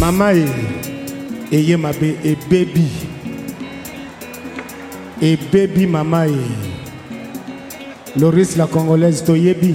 mama ye eye mabe ebebi ebebi mama ye loris la congolaise toyebi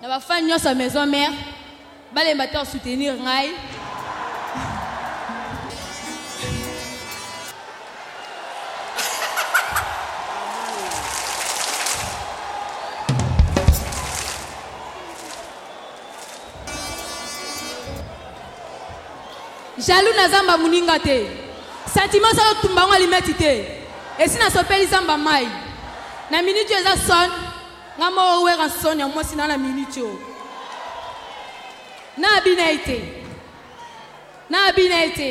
Na ba fan nionso ya maison mère balemba te soutenir ngai. jaloux na zamba muninga te sentiment sala tumba ngo alimeti te esi nasopeli zamba mai na miniti eza son nga moko werrason ya mwasi na na minute oyo nabina ye te nabina ye te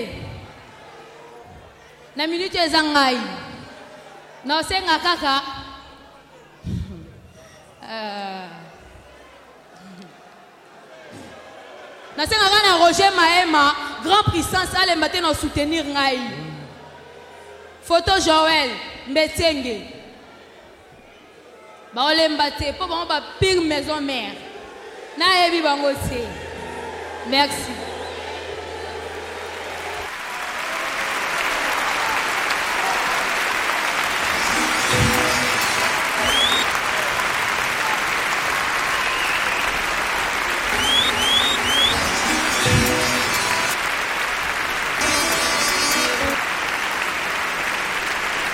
na minute oyo eza ngai naosenga kaka euh, nasengaka na roger maema grand puissance alemba te na soutenir ngai foto joel mbetsenge baolemba te mpo bango ba pire maison mère nayebi bango te merci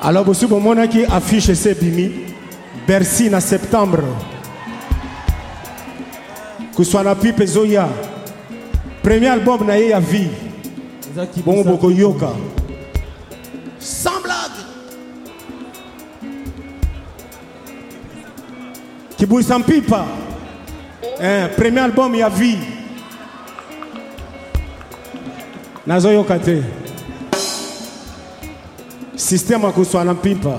Alors bosi bomonaki affiche esi ebimi Bercy na septembre kuswana pipe ezoya premier album na ye ya vie bongo bokoyoka Kibuisa Mpipa, eh, premier album ya vie nazoyoka te système akoswana mpipa